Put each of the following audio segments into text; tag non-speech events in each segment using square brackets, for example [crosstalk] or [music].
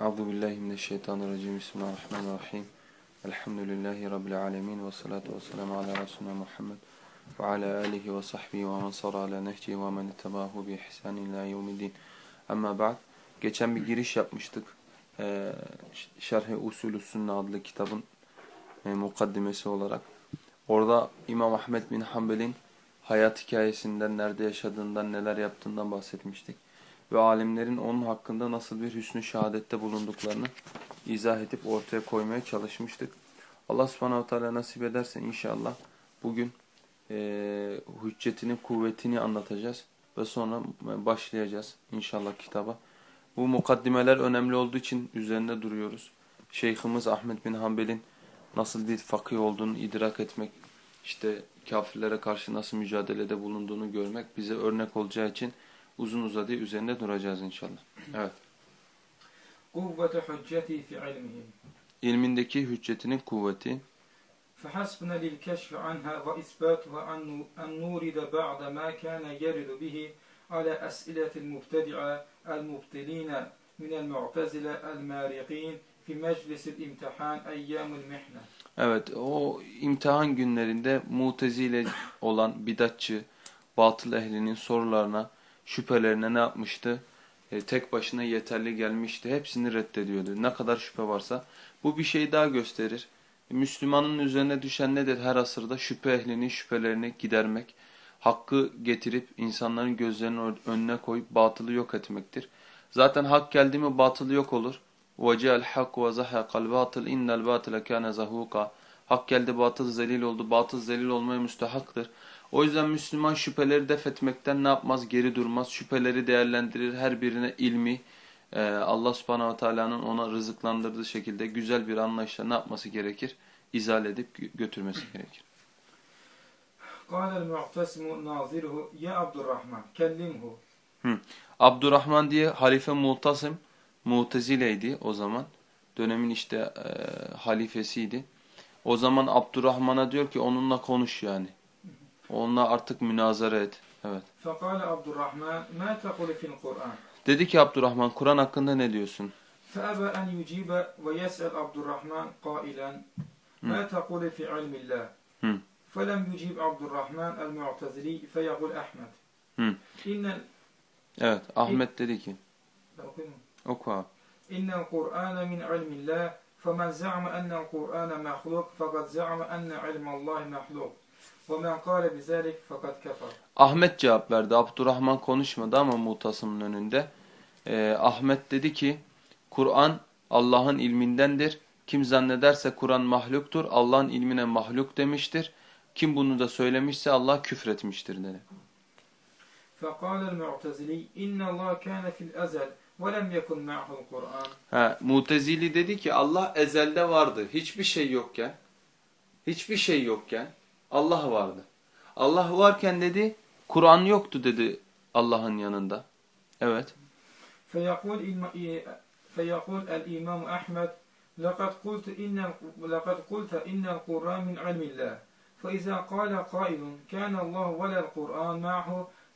Euzu billahi mineşşeytanirracim. Bismillahirrahmanirrahim. Elhamdülillahi rabbil alamin ve salatu vesselamü ala resulina Muhammed ve ala alihi ve sahbihi ve men sara ala nehcihi ve men ittabahu bi ihsan ila yevmiddin. Amma ba'd. Geçen bir giriş yapmıştık. Ee, Şerh-i Usulü Sünne adlı kitabın e, mukaddimesi olarak. Orada İmam Ahmed bin Hanbel'in hayat hikayesinden, nerede yaşadığından, neler yaptığından bahsetmiştik. Ve alimlerin onun hakkında nasıl bir hüsnü şehadette bulunduklarını izah edip ortaya koymaya çalışmıştık. Allah subhanahu teala nasip ederse inşallah bugün e, hüccetinin kuvvetini anlatacağız. Ve sonra başlayacağız inşallah kitaba. Bu mukaddimeler önemli olduğu için üzerinde duruyoruz. Şeyhimiz Ahmet bin Hanbel'in nasıl bir fakih olduğunu idrak etmek, işte kafirlere karşı nasıl mücadelede bulunduğunu görmek bize örnek olacağı için uzun uzadı üzerinde duracağız inşallah. Evet. Kuvvete hücceti fi ilmihi. İlmindeki hüccetinin kuvveti. فحسبنا للكشف عنها وإثباتها أن نورد بعد ما كان يرد به على أسئلة المبتدعة المبطلين من المعتزلة المارقين في مجلس الامتحان أيام المحنة. Evet, o imtihan günlerinde mutezile olan bidatçı, batıl ehlinin sorularına, şüphelerine ne yapmıştı? E, tek başına yeterli gelmişti. Hepsini reddediyordu. Ne kadar şüphe varsa. Bu bir şey daha gösterir. Müslümanın üzerine düşen nedir her asırda? Şüphe ehlinin şüphelerini gidermek, hakkı getirip insanların gözlerinin önüne koyup batılı yok etmektir. Zaten hak geldi mi batılı yok olur. وَجَاءَ الْحَقُّ وَزَحَقَ الْبَاطِلِ اِنَّ الْبَاطِلَ كَانَ زَهُوقًا Hak geldi batıl zelil oldu. Batıl zelil olmaya müstehaktır. O yüzden Müslüman şüpheleri def etmekten ne yapmaz? Geri durmaz. Şüpheleri değerlendirir. Her birine ilmi, e, Allah subhanahu teala'nın ona rızıklandırdığı şekilde güzel bir anlayışla ne yapması gerekir? İzal edip götürmesi gerekir. قال المعتصم ناظره يا عبد الرحمن كلمه Hı. Abdurrahman diye halife Mu'tasim Mu'tezileydi o zaman. Dönemin işte e, halifesiydi. O zaman Abdurrahman'a diyor ki onunla konuş yani. Onunla artık münazara et. Evet. فقال عبد الرحمن ما تقول في القرآن Dedi ki Abdurrahman Kur'an hakkında ne diyorsun? فأبى أن يجيب ويسأل عبد الرحمن قائلا ما تقول في علم الله Hı. فلم يجيب عبد الرحمن المعتزلي فيقول أحمد Hı. إن Evet Ahmet dedi ki أقول- oku abi. إن القرآن من علم الله فمن زعم أن القرآن مخلوق فقد زعم أن علم الله مخلوق Ahmet cevap verdi. Abdurrahman konuşmadı ama Mutasım'ın önünde. Ee, Ahmet dedi ki Kur'an Allah'ın ilmindendir. Kim zannederse Kur'an mahluktur. Allah'ın ilmine mahluk demiştir. Kim bunu da söylemişse Allah küfretmiştir dedi. فقال المعتزلي إن الله كان في الأزل ولم يكن معه القرآن Ha, Mutezili dedi ki Allah ezelde vardı. Hiçbir şey yokken, hiçbir şey yokken Allah vardı. Allah varken dedi Kur'an yoktu dedi Allah'ın yanında. Evet. فيقول الم- فيقول الإمام أحمد لقد قلت إن لقد قلت إن القرآن من علم الله فإذا قال قائل كان الله ولا القرآن معه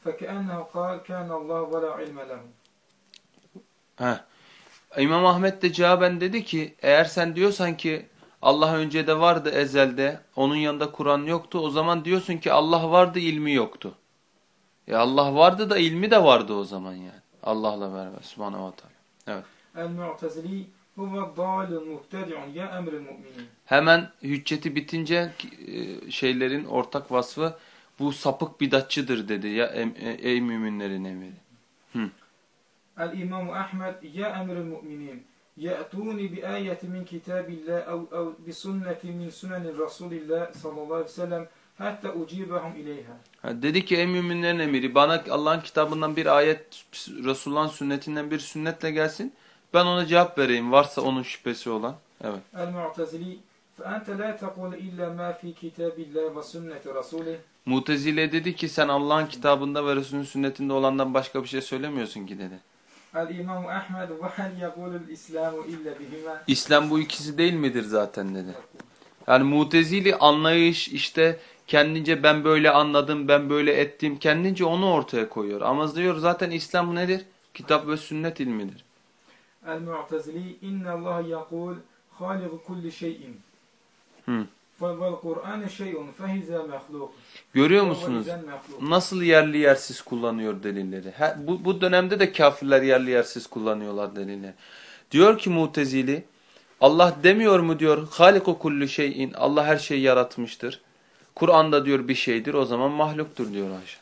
فكأنه قال كان الله ولا علم له Heh. İmam Ahmet de cevaben dedi ki eğer sen diyorsan ki Allah önce de vardı ezelde, onun yanında Kur'an yoktu. O zaman diyorsun ki Allah vardı, ilmi yoktu. Ya Allah vardı da ilmi de vardı o zaman yani. Allah'la beraber. Subhanahu wa ta'ala. Evet. El-Mu'tazili huve dalun muhtedi'un ya emril mu'minin. Hemen hücceti bitince e, şeylerin ortak vasfı bu sapık bidatçıdır dedi ya e, ey müminlerin emiri. El-İmamu Ahmed ya emril mu'minin. يأتوني بآية من كتاب الله أو, أو بسنة من سنن رسول الله صلى الله عليه وسلم حتى أجيبهم إليها Ha, Dedi ki ey müminlerin emiri bana Allah'ın kitabından bir ayet Resulullah'ın sünnetinden bir sünnetle gelsin. Ben ona cevap vereyim varsa onun şüphesi olan. Evet. المعتزلي فأنت لا تقول إلا ما في كتاب الله وسنة رسوله Mutezile dedi ki sen Allah'ın kitabında ve Resulünün sünnetinde olandan başka bir şey söylemiyorsun ki dedi. İslam bu ikisi değil midir zaten dedi. Yani mutezili anlayış işte kendince ben böyle anladım, ben böyle ettim, kendince onu ortaya koyuyor. Ama diyor zaten İslam nedir? Kitap ve sünnet ilmidir. El-Mu'tezili inna Allah yaqul haligu kulli şeyin. Hmm. Görüyor musunuz? Nasıl yerli yersiz kullanıyor delilleri. Ha, bu, bu dönemde de kafirler yerli yersiz kullanıyorlar delilleri. Diyor ki mutezili, Allah demiyor mu diyor, Haliku kullu şeyin, Allah her şeyi yaratmıştır. Kur'an'da diyor bir şeydir, o zaman mahluktur diyor Ayşe.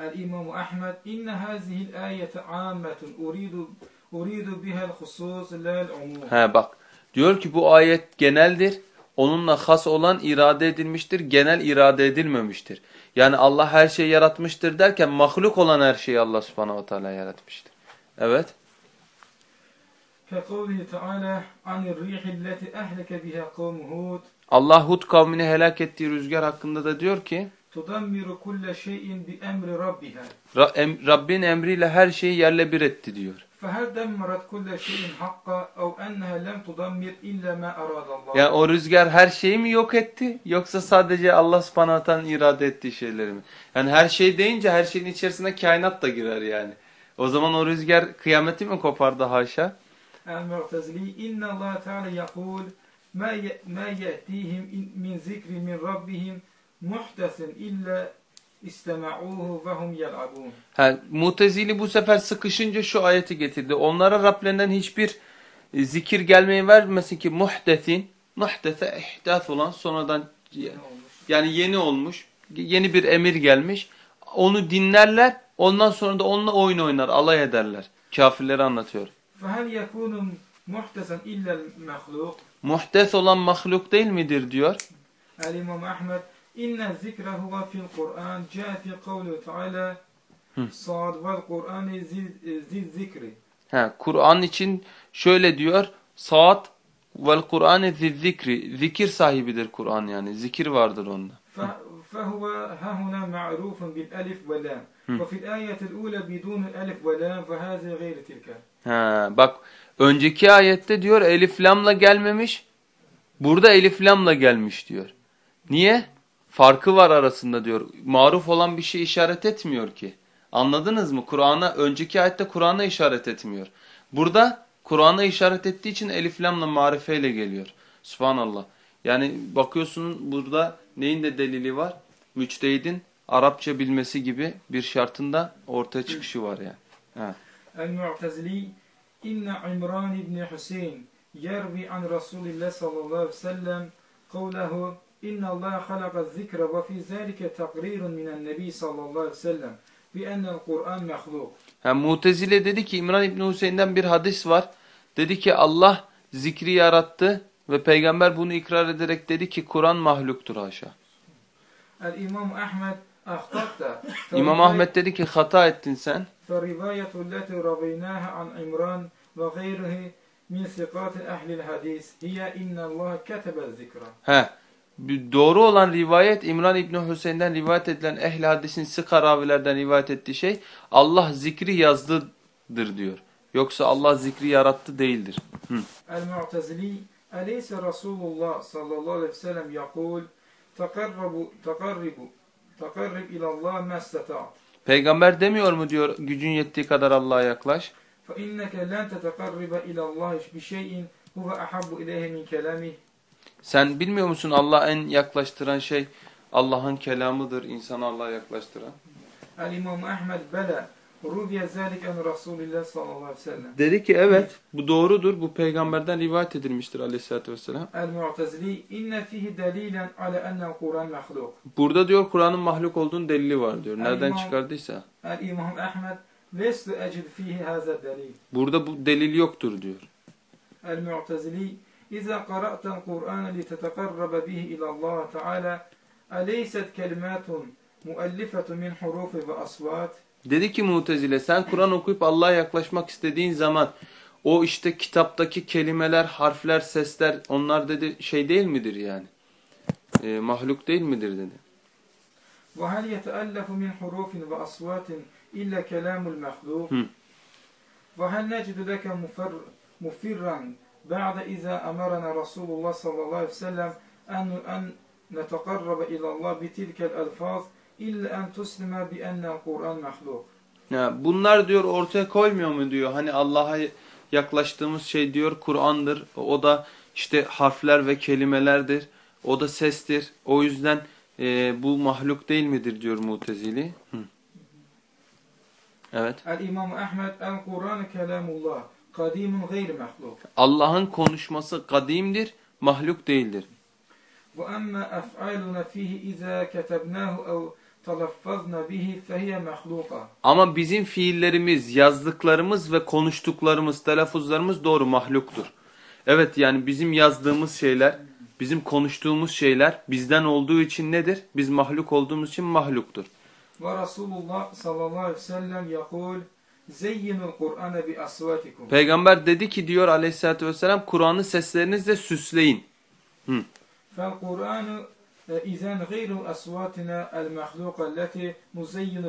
El-İmamu Ahmed, inne hazihil ayete ammetun, uridu, uridu bihel husus lel umum. He bak, diyor ki bu ayet geneldir Onunla has olan irade edilmiştir, genel irade edilmemiştir. Yani Allah her şeyi yaratmıştır derken mahluk olan her şeyi Allah subhanahu teala yaratmıştır. Evet. Allah Hud kavmini helak ettiği rüzgar hakkında da diyor ki Rabbin emriyle her şeyi yerle bir etti diyor. فهل دمرت كل شيء حقا أو أنها لم تدمر إلا ما أراد الله Yani o rüzgar her şeyi mi yok etti yoksa sadece Allah subhanahu wa ta'ala'nın irade ettiği şeyleri mi? Yani her şey deyince her şeyin içerisine kainat da girer yani. O zaman o rüzgar kıyameti mi kopardı haşa? المعتزلي إن الله تعالى يقول ما ي- ما يأتيهم إن- من ذكر من ربهم محدث إلا استمعوه وهم يلعبون Ha, Mutezili bu sefer sıkışınca şu ayeti getirdi. Onlara Rablerinden hiçbir e, zikir gelmeyi vermesin ki muhdesin, muhdese ihdas olan sonradan yani yeni olmuş, yeni bir emir gelmiş. Onu dinlerler, ondan sonra da onunla oyun oynar, alay ederler. Kafirleri anlatıyor. فهل يكون محدثا إلا المخلوق Muhdes olan mahluk değil midir diyor. الإمام أحمد إن الذكر هو في القرآن جاء في قوله تعالى صاد والقرآن ذي ذي الذكر Ha, Kur'an için şöyle diyor. Saat vel Kur'an zikri. Zikir sahibidir Kur'an yani. Zikir vardır onda. ف- فهو ها هنا معروف بالألف واللام وفي الآية الأولى بدون الألف واللام فهذا غير تلك Ha, bak önceki ayette diyor elif lamla gelmemiş. Burada elif lamla gelmiş diyor. Niye? farkı var arasında diyor. Maruf olan bir şey işaret etmiyor ki. Anladınız mı? Kur'an'a önceki ayette Kur'an'a işaret etmiyor. Burada Kur'an'a işaret ettiği için eliflamla marifeyle geliyor. Subhanallah. Yani bakıyorsun burada neyin de delili var? Müçtehidin Arapça bilmesi gibi bir şartında ortaya çıkışı var yani. Evet. El-Mu'tazili İnne İmran İbni Hüseyin yervi an Resulillah sallallahu aleyhi ve sellem kavlehu İnna Allah halaka zikra ve fi zalika takrirun minen nebi sallallahu aleyhi ve sellem bi. Yani Mutezile dedi ki İmran İbni Hüseyin'den bir hadis var. Dedi ki Allah zikri yarattı ve peygamber bunu ikrar ederek dedi ki Kur'an mahluktur haşa. El İmam Ahmed ahtatta. [laughs] İmam Ahmed dedi ki hata ettin sen. Fe rivayetu leti ravinaha an İmran ve gayrihi min sikati ehlil hadis hiye innallaha ketebe bir Doğru olan rivayet İmran İbni Hüseyin'den rivayet edilen ehl hadisin sıka ravilerden rivayet ettiği şey Allah zikri yazdıdır diyor. Yoksa Allah zikri yarattı değildir. Hı. المعتزلي أليس رسول الله صلى الله عليه وسلم يقول تقربوا تقربوا تقرب إلى الله ما استطعت Peygamber demiyor mu diyor gücün yettiği kadar Allah'a yaklaş. فإنك لن تتقرب إلى الله بشيء هو أحب إليه من كلامه sen bilmiyor musun Allah en yaklaştıran şey Allah'ın kelamıdır insanı Allah'a yaklaştıran. El İmam Ahmed bela ruviye zalik en Resulullah sallallahu aleyhi ve sellem. Dedi ki evet bu doğrudur. Bu peygamberden rivayet edilmiştir aleyhissalatü vesselam. El Mu'tazili inne fihi delilen ala ennel Kur'an mahluk. Burada diyor Kur'an'ın mahluk olduğunun delili var diyor. Nereden çıkardıysa. El İmam Ahmed veslu ecid fihi haza delil. Burada bu delil yoktur diyor. El Mu'tazili المعتزلي إذا قرأت القرآن لتتقرب به إلى الله تعالى أليست كلمات مؤلفة من حروف وأصوات Dedi ki Mutezile sen Kur'an okuyup Allah'a yaklaşmak istediğin zaman o işte kitaptaki kelimeler, harfler, sesler onlar dedi şey değil midir yani? E, mahluk değil midir dedi. وهل يتألف من حروف وأصوات إلا كلام المخلوق هم. وهل نجد لك مفر مفرا ba'de iza emarana Resulullah sallallahu aleyhi ve sellem en, en netekarrabe ilallah bitilkel elfaz illa en tuslime bi ennel Kur'an mehluk. Ya, bunlar diyor ortaya koymuyor mu diyor. Hani Allah'a yaklaştığımız şey diyor Kur'an'dır. O da işte harfler ve kelimelerdir. O da sestir. O yüzden e, bu mahluk değil midir diyor Mutezili. Hı. Evet. El İmam Ahmed el Kur'an kelamullah. Kadimun gayr mahluk. Allah'ın konuşması kadimdir, mahluk değildir. Ve emme ef'aluna fihi izâ ketebnâhu ev talaffazna bihi fehiye mahluka. Ama bizim fiillerimiz, yazdıklarımız ve konuştuklarımız, telaffuzlarımız doğru mahluktur. Evet yani bizim yazdığımız şeyler, bizim konuştuğumuz şeyler bizden olduğu için nedir? Biz mahluk olduğumuz için mahluktur. Ve Resulullah sallallahu aleyhi ve sellem yakul Peygamber dedi ki diyor aleyhissalatü vesselam Kur'an'ı seslerinizle süsleyin. Hı.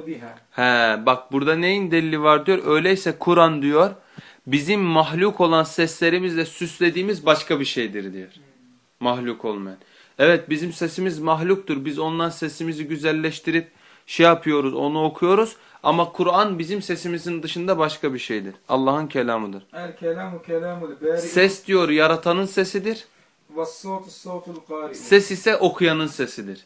Biha. He, bak burada neyin delili var diyor. Öyleyse Kur'an diyor bizim mahluk olan seslerimizle süslediğimiz başka bir şeydir diyor. Mahluk olmayan. Evet bizim sesimiz mahluktur. Biz ondan sesimizi güzelleştirip şey yapıyoruz onu okuyoruz. Ama Kur'an bizim sesimizin dışında başka bir şeydir. Allah'ın kelamıdır. El kelamu kelamul bari. Ses diyor yaratanın sesidir. Ses ise okuyanın sesidir.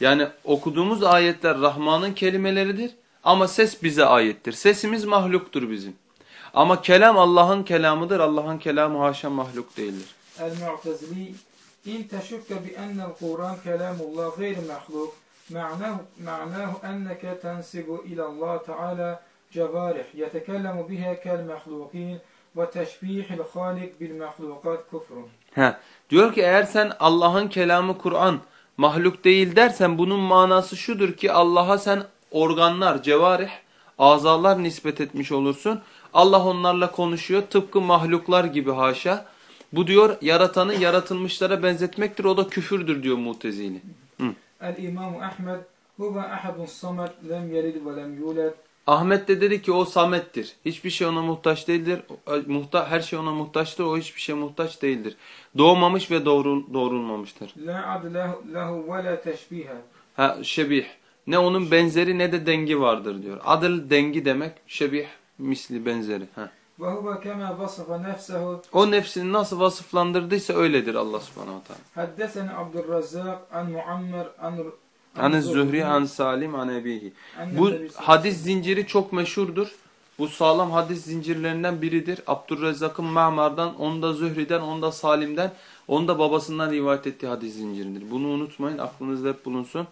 Yani okuduğumuz ayetler Rahman'ın kelimeleridir ama ses bize aittir. Sesimiz mahluktur bizim. Ama kelam Allah'ın kelamıdır. Allah'ın kelamı haşa mahluk değildir. El-Mu'tazili in teşukke bi ennel Kur'an kelamullah gayr mahluk tensibu ila Allah Teala cevarih yetekellemu biha kel mahlukin ve teşbihil halik bil mahlukat kufrun. He. Diyor ki eğer sen Allah'ın kelamı Kur'an mahluk değil dersen bunun manası şudur ki Allah'a sen organlar, cevarih, azalar nispet etmiş olursun. Allah onlarla konuşuyor tıpkı mahluklar gibi haşa. Bu diyor yaratanı yaratılmışlara benzetmektir o da küfürdür diyor mutezili. El-İmam Ahmed huve ahadun samet lem yelid ve lem yulad Ahmet de dedi ki o samettir. Hiçbir şey ona muhtaç değildir. Muhta her şey ona muhtaçtır. O hiçbir şey muhtaç değildir. Doğmamış ve doğrul doğrulmamıştır. la ad lehu, ve la teşbiha. Ha şebih. Ne onun benzeri ne de dengi vardır diyor. Adıl dengi demek, şebih misli benzeri. Ha. O nefsini nasıl vasıflandırdıysa öyledir Allah subhanahu wa ta'ala. haddeseni Abdurrazzak an Muammer an An Zühri an Salim an Ebihi. Bu hadis zinciri çok meşhurdur. Bu sağlam hadis zincirlerinden biridir. Abdurrezzak'ın Ma'mar'dan, onda Zühri'den, onda Salim'den, onda babasından rivayet ettiği hadis zinciridir. Bunu unutmayın, aklınızda hep bulunsun.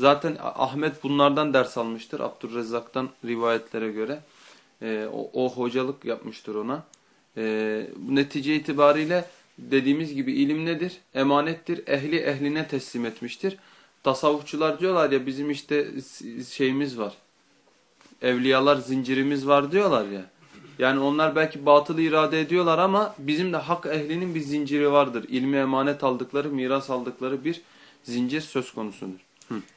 Zaten Ahmet bunlardan ders almıştır. Abdurrezzak'tan rivayetlere göre. Ee, o, o hocalık yapmıştır ona. Bu netice itibariyle dediğimiz gibi ilim nedir? Emanettir. Ehli ehline teslim etmiştir. Tasavvufçular diyorlar ya bizim işte şeyimiz var. Evliyalar zincirimiz var diyorlar ya. Yani onlar belki batılı irade ediyorlar ama bizim de hak ehlinin bir zinciri vardır. İlmi emanet aldıkları, miras aldıkları bir zincir söz konusudur.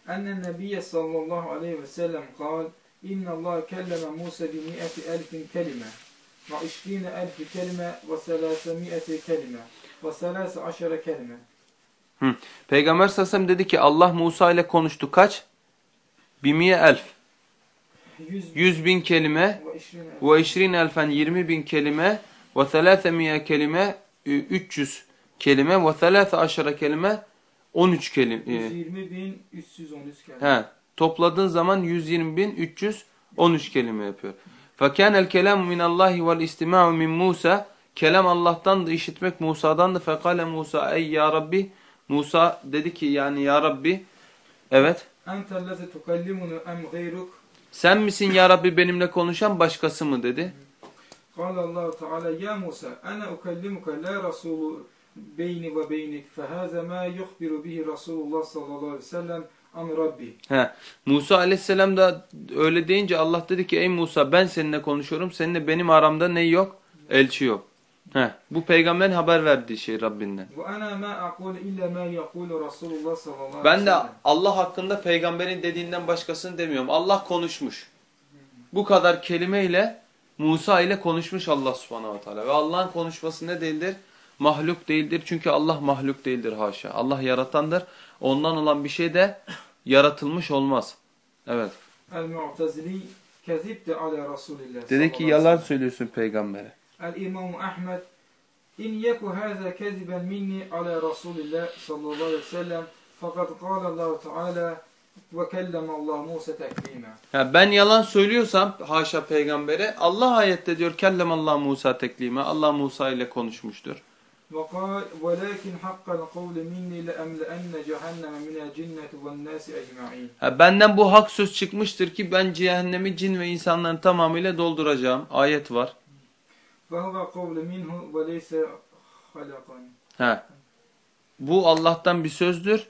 Ennen Nebiye sallallahu aleyhi ve sellem kal İnna Allah kelleme Musa bi mi'ati elfin kelime ve işrine elfi kelime ve selase mi'ati kelime ve selase aşere kelime. Hı. Peygamber sallallahu dedi ki Allah Musa ile konuştu kaç? Bimiye elf. Yüz, Yüz bin kelime ve işrin elfen yirmi bin kelime ve thelâthemiye kelime üç yüz kelime ve thelâthe aşara kelime on üç kelime. 120 bin 313 kelime. He. Topladığın zaman 120 bin 313 kelime yapıyor. فَكَانَ الْكَلَامُ مِنَ اللّٰهِ وَالْاِسْتِمَاعُ مِنْ Musa Kelam Allah'tan da işitmek Musa'dan da فَقَالَ Musa ey ya Rabbi Musa dedi ki yani ya Rabbi evet Ente lezi tukallimunu em gayruk sen misin ya Rabbi benimle konuşan başkası mı dedi. قال الله تعالى يا موسى أنا أكلمك لا رسول بيني وبينك فهذا ما يخبر به رسول الله صلى الله عليه وسلم عن ربي He. Musa aleyhisselam da öyle deyince Allah dedi ki ey Musa ben seninle konuşuyorum. Seninle benim aramda ne yok? Elçi yok. He. Bu peygamberin haber verdiği şey Rabbinden. Ben de Allah hakkında peygamberin dediğinden başkasını demiyorum. Allah konuşmuş. Bu kadar kelimeyle Musa ile konuşmuş Allah subhanahu wa Taala Ve Allah'ın konuşması ne değildir? Mahluk değildir. Çünkü Allah mahluk değildir haşa. Allah yaratandır. Ondan olan bir şey de yaratılmış olmaz. Evet. El-Mu'tazili kezibte ala Resulillah. Dedi ki yalan söylüyorsun peygambere. El-İmam Ahmed İn yeku hâze keziben minni ala Resulillah sallallahu aleyhi ve sellem fakat kâle Allahu Teala ve kelleme Allah Musa teklime. Ya ben yalan söylüyorsam haşa peygambere Allah ayette diyor kellem Allah Musa teklime. Allah Musa ile konuşmuştur. وقال ولكن حق القول مني لأملأن جهنم من الجنة والناس أجمعين Ha, benden bu hak söz çıkmıştır ki ben cehennemi cin ve insanların tamamıyla dolduracağım. Ayet var. فهو قول منه وليس خلقا Ha. Bu Allah'tan bir sözdür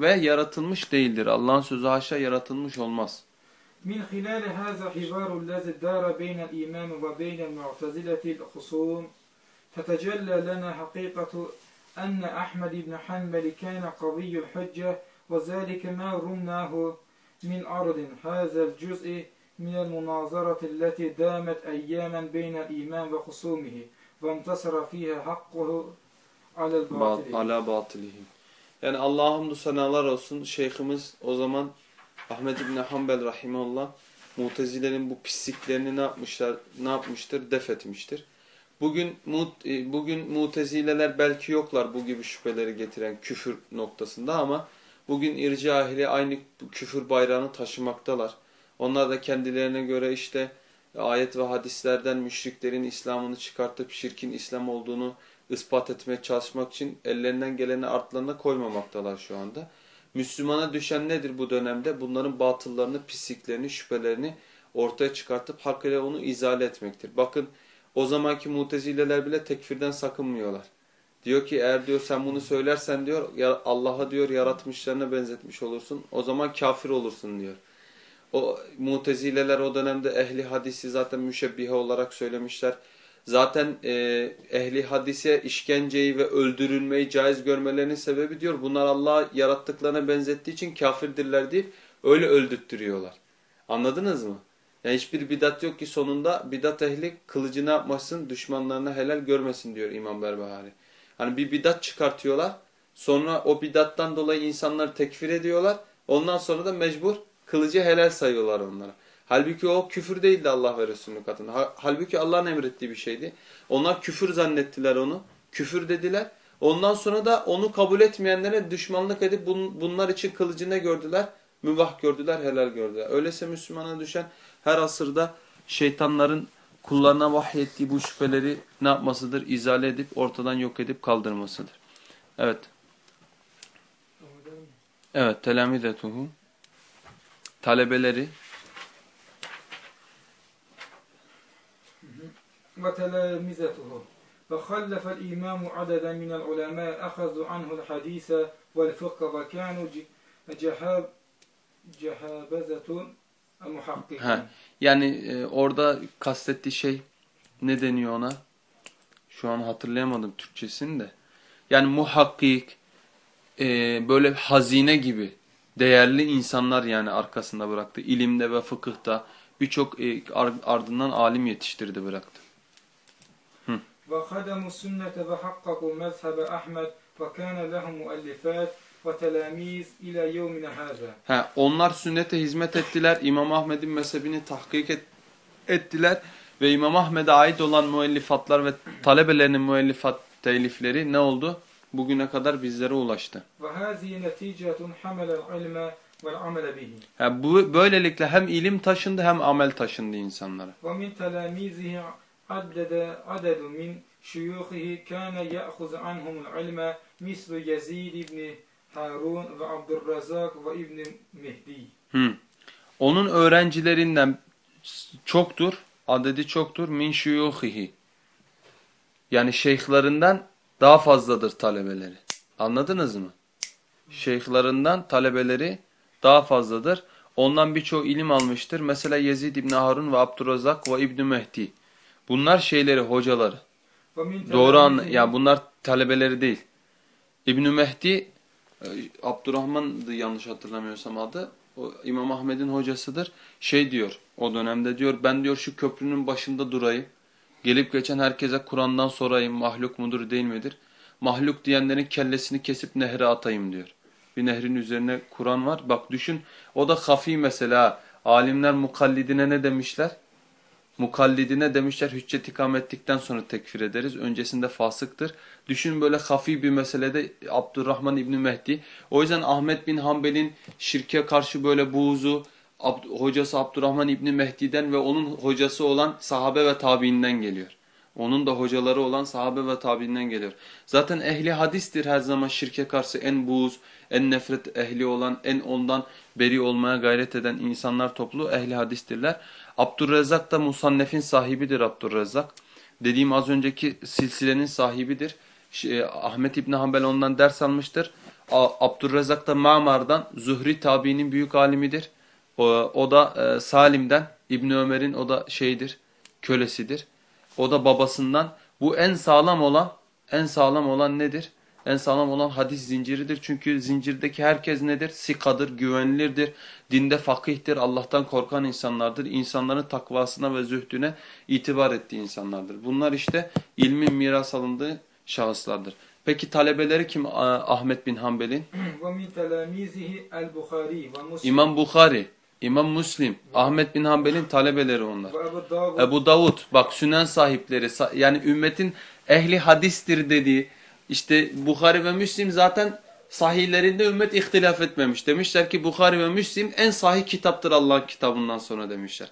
ve yaratılmış değildir. Allah'ın sözü haşa yaratılmış olmaz. من خلال هذا الحوار الذي دار بين الإمام وبين المعتزلة الخصوم تتجلى لنا حقيقة أن أحمد بن حنبل كان قوي الحجة وذلك ما رمناه من عرض هذا الجزء من المناظرة التي دامت أياما بين الإمام وخصومه وانتصر فيها حقه على Ba- الباطل Ala batılihim. Yani Allah'a hamdü senalar olsun. Şeyhimiz o zaman Ahmet İbni Hanbel rahimahullah Mutezilerin bu pisliklerini ne yapmışlar, ne yapmıştır? Def etmiştir. Bugün mut, e, bugün Mutezileler belki yoklar bu gibi şüpheleri getiren küfür noktasında ama bugün irci ahli aynı küfür bayrağını taşımaktalar. Onlar da kendilerine göre işte ayet ve hadislerden müşriklerin İslam'ını çıkartıp şirkin İslam olduğunu ispat etmeye çalışmak için ellerinden geleni artlarına koymamaktalar şu anda. Müslümana düşen nedir bu dönemde? Bunların batıllarını, pisliklerini, şüphelerini ortaya çıkartıp hak ile onu izale etmektir. Bakın o zamanki mutezileler bile tekfirden sakınmıyorlar. Diyor ki eğer diyor sen bunu söylersen diyor Allah'a diyor yaratmışlarına benzetmiş olursun. O zaman kafir olursun diyor. O mutezileler o dönemde ehli hadisi zaten müşebbihe olarak söylemişler. Zaten e, ehli hadise işkenceyi ve öldürülmeyi caiz görmelerinin sebebi diyor. Bunlar Allah'a yarattıklarına benzettiği için kafirdirler deyip öyle öldürttürüyorlar. Anladınız mı? Yani hiçbir bidat yok ki sonunda bidat ehli kılıcı ne yapmasın düşmanlarına helal görmesin diyor İmam Berbahari. Hani bir bidat çıkartıyorlar. Sonra o bidattan dolayı insanları tekfir ediyorlar. Ondan sonra da mecbur kılıcı helal sayıyorlar onlara. Halbuki o küfür değildi Allah ve Resulünün katında. Ha- Halbuki Allah'ın emrettiği bir şeydi. Onlar küfür zannettiler onu. Küfür dediler. Ondan sonra da onu kabul etmeyenlere düşmanlık edip bun- bunlar için kılıcı ne gördüler? Mübah gördüler, helal gördüler. Öyleyse Müslümana düşen her asırda şeytanların kullarına vahyettiği bu şüpheleri ne yapmasıdır? İzale edip ortadan yok edip kaldırmasıdır. Evet. Evet. Telamidetuhu. Talebeleri. وتلامذته فخلف الإمام عددا من العلماء أخذوا عنه الحديث والفقه وكانوا ج- جهاب جهابذة المحققين Ha. Yani e, orada kastettiği şey ne deniyor ona? Şu an hatırlayamadım Türkçesini de. Yani muhakkik e, böyle hazine gibi değerli insanlar yani arkasında bıraktı. İlimde ve fıkıhta birçok e, ardından alim yetiştirdi bıraktı. Ve hadamu sünnete ve hakkaku mezhebe Ahmet ve kâne lehum muellifat Ha, onlar sünnete hizmet ettiler. İmam Ahmed'in mezhebini tahkik et- ettiler. Ve İmam Ahmed'e ait olan müellifatlar ve talebelerinin müellifat telifleri ne oldu? Bugüne kadar bizlere ulaştı. وهذه نتيجة حمل العلم والعمل به Ha, bu böylelikle hem ilim taşındı hem amel taşındı insanlara. ومن تلاميذه عدد عدد من شيوخه كان يأخذ عنهم العلم مثل يزيد بن Harun ve Abdurrazak ve İbn Mehdi. Hı. Onun öğrencilerinden çoktur, adedi çoktur. Min şuyuhihi. Yani şeyhlerinden daha fazladır talebeleri. Anladınız mı? Şeyhlerinden talebeleri daha fazladır. Ondan birçoğu ilim almıştır. Mesela Yezid İbn Harun ve Abdurrazak ve İbn Mehdi. Bunlar şeyleri, hocaları. Doğru anla. Ya bunlar talebeleri değil. İbn Mehdi Abdurrahman'dı yanlış hatırlamıyorsam adı. O İmam Ahmed'in hocasıdır. Şey diyor o dönemde diyor ben diyor şu köprünün başında durayım. Gelip geçen herkese Kur'an'dan sorayım mahluk mudur değil midir? Mahluk diyenlerin kellesini kesip nehre atayım diyor. Bir nehrin üzerine Kur'an var. Bak düşün o da hafi mesela. Alimler mukallidine ne demişler? Mukallidine demişler hüccet ikam ettikten sonra tekfir ederiz. Öncesinde fasıktır. Düşün böyle hafi bir meselede Abdurrahman İbni Mehdi. O yüzden Ahmet bin Hanbel'in şirke karşı böyle buğzu, hocası Abdurrahman İbni Mehdi'den ve onun hocası olan sahabe ve tabiinden geliyor. Onun da hocaları olan sahabe ve tabiinden geliyor. Zaten ehli hadistir her zaman şirke karşı en buğz, en nefret ehli olan, en ondan beri olmaya gayret eden insanlar toplu ehli hadistirler. Abdurrezzak da Musannef'in sahibidir Abdurrezzak. Dediğim az önceki silsilenin sahibidir. Şey, Ahmet İbni Hanbel ondan ders almıştır. Abdurrezzak da Ma'mar'dan Zuhri tabiinin büyük alimidir. O, o da e, Salim'den İbni Ömer'in o da şeydir, kölesidir. O da babasından. Bu en sağlam olan, en sağlam olan nedir? En sağlam olan hadis zinciridir. Çünkü zincirdeki herkes nedir? Sikadır, güvenilirdir. Dinde fakihtir, Allah'tan korkan insanlardır. İnsanların takvasına ve zühdüne itibar ettiği insanlardır. Bunlar işte ilmin miras alındığı şahıslardır. Peki talebeleri kim Ahmet bin Hanbel'in? [clears throat] İmam Bukhari, İmam Müslim, Ahmet bin Hanbel'in talebeleri onlar. Ebu Davud, bak sünen sahipleri yani ümmetin ehli hadistir dediği işte Bukhari ve Müslim zaten sahihlerinde ümmet ihtilaf etmemiş. Demişler ki Bukhari ve Müslim en sahih kitaptır Allah'ın kitabından sonra demişler.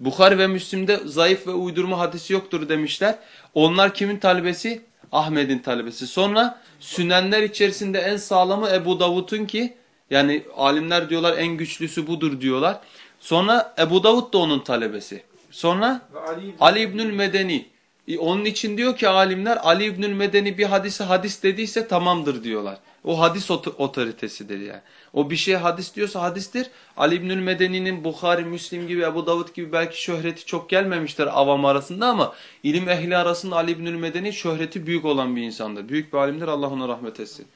Bukhari ve Müslim'de zayıf ve uydurma hadisi yoktur demişler. Onlar kimin talebesi? Ahmet'in talebesi. Sonra sünenler içerisinde en sağlamı Ebu Davud'un ki yani alimler diyorlar en güçlüsü budur diyorlar. Sonra Ebu Davud da onun talebesi. Sonra Ali, Ali İbnül Medeni. E, onun için diyor ki alimler Ali İbnül Medeni bir hadise hadis dediyse tamamdır diyorlar. O hadis otoritesidir yani. O bir şey hadis diyorsa hadistir. Ali İbnül Medeni'nin Bukhari, Müslim gibi, Ebu Davud gibi belki şöhreti çok gelmemiştir avam arasında ama ilim ehli arasında Ali İbnül Medeni şöhreti büyük olan bir insandır. Büyük bir alimdir. Allah ona rahmet etsin.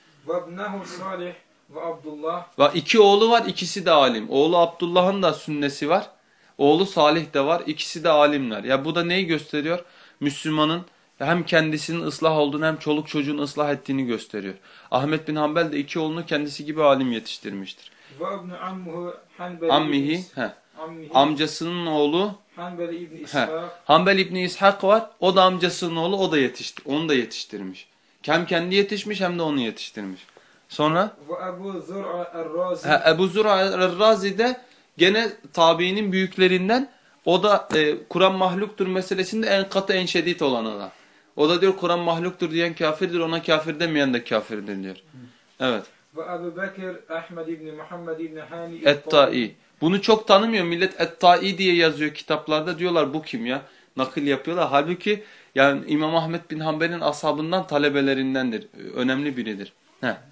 Salih ve Abdullah. Ve iki oğlu var, ikisi de alim. Oğlu Abdullah'ın da sünnesi var. Oğlu Salih de var. İkisi de alimler. Ya bu da neyi gösteriyor? Müslümanın hem kendisinin ıslah olduğunu hem çoluk çocuğun ıslah ettiğini gösteriyor. Ahmet bin Hanbel de iki oğlunu kendisi gibi alim yetiştirmiştir. Ammihi, he. amcasının oğlu Hanbel İbni İshak. Hanbel İbni İshak var. O da amcasının oğlu. O da yetişti. Onu da yetiştirmiş. Hem kendi yetişmiş hem de onu yetiştirmiş. Sonra Er-Razi. Ebu Zur'a Er-Razi de gene tabiinin büyüklerinden o da e, Kur'an mahluktur meselesinde en katı en şiddet olan adam. O da diyor Kur'an mahluktur diyen kafirdir, ona kafir demeyen de kafirdir diyor. Evet. Ve Ebu Bekir Ahmed İbni Muhammed İbni Hani Et-Tai. Bunu çok tanımıyor millet Et-Tai diye yazıyor kitaplarda diyorlar bu kim ya? Nakil yapıyorlar. Halbuki yani İmam Ahmed bin Hanbel'in ashabından talebelerindendir. Önemli biridir. Heh.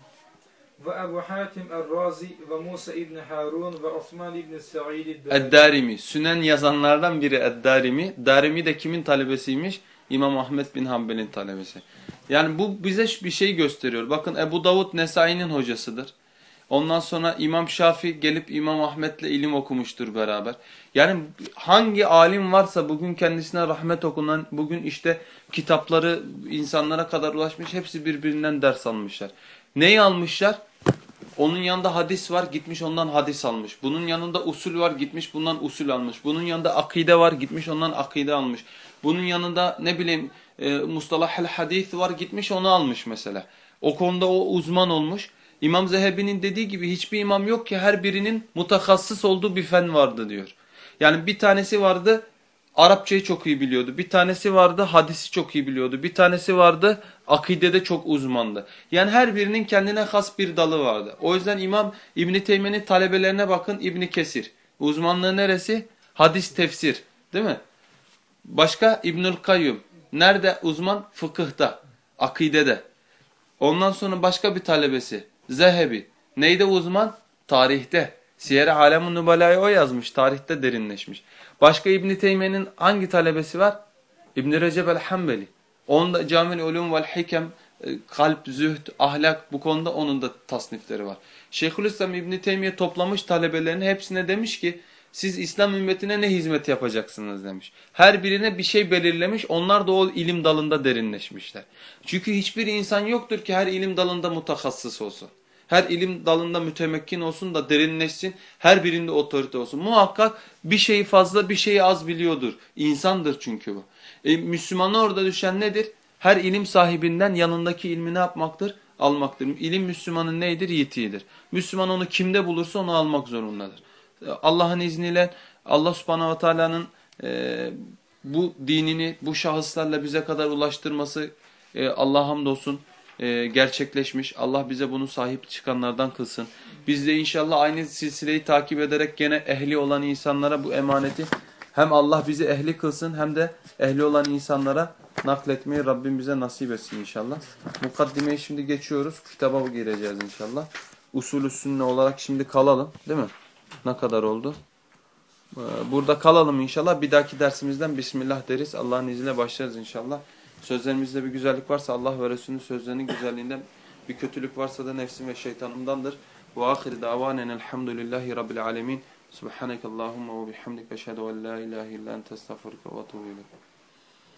Ve Ebu Hatim Er-Razi ve Musa İbni Harun ve Osman İbni Sa'id Ed-Darimi. Sünen yazanlardan biri Ed-Darimi. Darimi de kimin talebesiymiş? İmam Ahmet bin Hanbel'in talebesi. Yani bu bize bir şey gösteriyor. Bakın Ebu Davud Nesai'nin hocasıdır. Ondan sonra İmam Şafi gelip İmam Ahmet'le ilim okumuştur beraber. Yani hangi alim varsa bugün kendisine rahmet okunan, bugün işte kitapları insanlara kadar ulaşmış hepsi birbirinden ders almışlar. Neyi almışlar? Onun yanında hadis var gitmiş ondan hadis almış. Bunun yanında usul var gitmiş bundan usul almış. Bunun yanında akide var gitmiş ondan akide almış. Bunun yanında ne bileyim e, mustalahel hadis var gitmiş onu almış mesela. O konuda o uzman olmuş. İmam Zehebi'nin dediği gibi hiçbir imam yok ki her birinin mutakassıs olduğu bir fen vardı diyor. Yani bir tanesi vardı Arapçayı çok iyi biliyordu. Bir tanesi vardı hadisi çok iyi biliyordu. Bir tanesi vardı akidede çok uzmandı. Yani her birinin kendine has bir dalı vardı. O yüzden İmam İbni Teymiye'nin talebelerine bakın İbni Kesir. Uzmanlığı neresi? Hadis tefsir değil mi? Başka İbnül Kayyum. Nerede uzman? Fıkıhta, akidede. Ondan sonra başka bir talebesi Zehebi. Neyde uzman? Tarihte. Siyer-i Alem-i Nubala'yı o yazmış. Tarihte derinleşmiş. Başka İbn-i Teymiye'nin hangi talebesi var? İbn-i Recep el-Hambeli. Onda Camil Ulum vel Hikem, e, kalp, zühd, ahlak bu konuda onun da tasnifleri var. Şeyhülislam İbn-i Teymiye toplamış talebelerini hepsine demiş ki siz İslam ümmetine ne hizmet yapacaksınız demiş. Her birine bir şey belirlemiş onlar da o ilim dalında derinleşmişler. Çünkü hiçbir insan yoktur ki her ilim dalında mutahassıs olsun. Her ilim dalında mütemekkin olsun da derinleşsin. Her birinde otorite olsun. Muhakkak bir şeyi fazla bir şeyi az biliyordur. İnsandır çünkü bu. E, Müslümana orada düşen nedir? Her ilim sahibinden yanındaki ilmi ne yapmaktır? Almaktır. İlim Müslümanın neydir? Yitiğidir. Müslüman onu kimde bulursa onu almak zorundadır. Allah'ın izniyle Allah subhanahu ve teala'nın e, bu dinini bu şahıslarla bize kadar ulaştırması e, Allah hamdolsun e, gerçekleşmiş. Allah bize bunu sahip çıkanlardan kılsın. Biz de inşallah aynı silsileyi takip ederek gene ehli olan insanlara bu emaneti hem Allah bizi ehli kılsın hem de ehli olan insanlara nakletmeyi Rabbim bize nasip etsin inşallah. Mukaddimeyi şimdi geçiyoruz. Kitaba gireceğiz inşallah. Usulü sünne olarak şimdi kalalım değil mi? Ne kadar oldu? Ee, Burada kalalım inşallah. Bir dahaki dersimizden Bismillah deriz. Allah'ın izniyle başlarız inşallah. Sözlerimizde bir güzellik varsa Allah ve Resulünün sözlerinin güzelliğinden bir kötülük varsa da nefsim ve şeytanımdandır. Ve ahir davanen elhamdülillahi rabbil alemin. Subhaneke Allahumma ve bihamdik. Eşhedü en la ilahe illa ente estağfurüke ve etûbü.